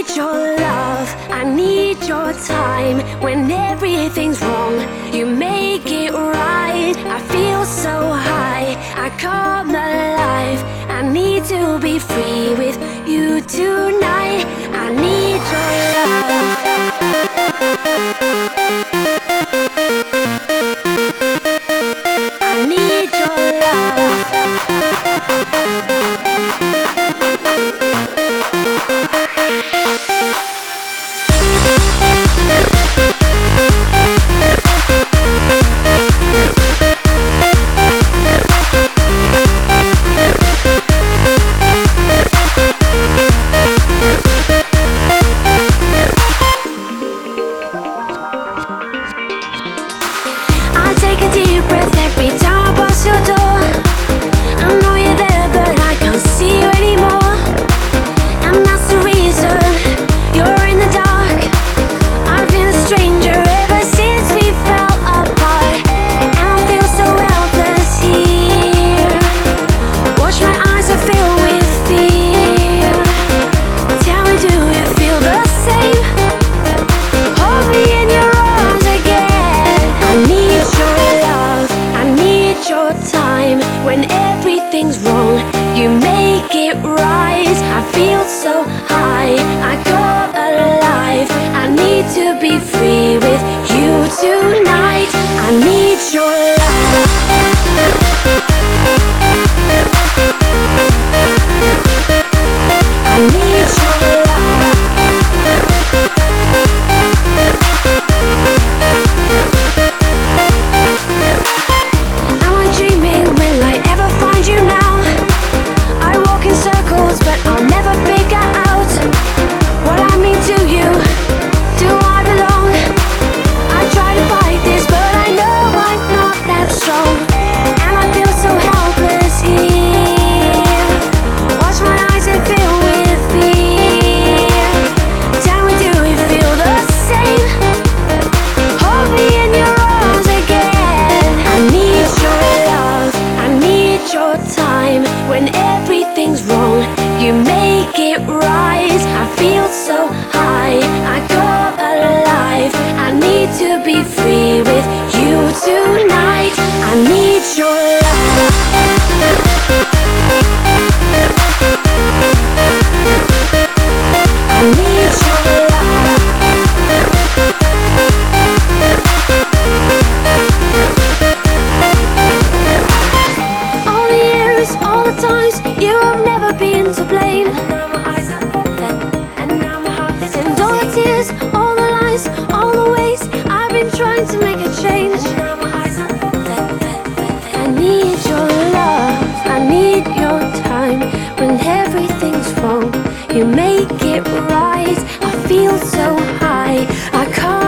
need your love, I need your time when everything's wrong. When everything's wrong, you make it right. I feel so sure. make it right. I feel so high, I can't.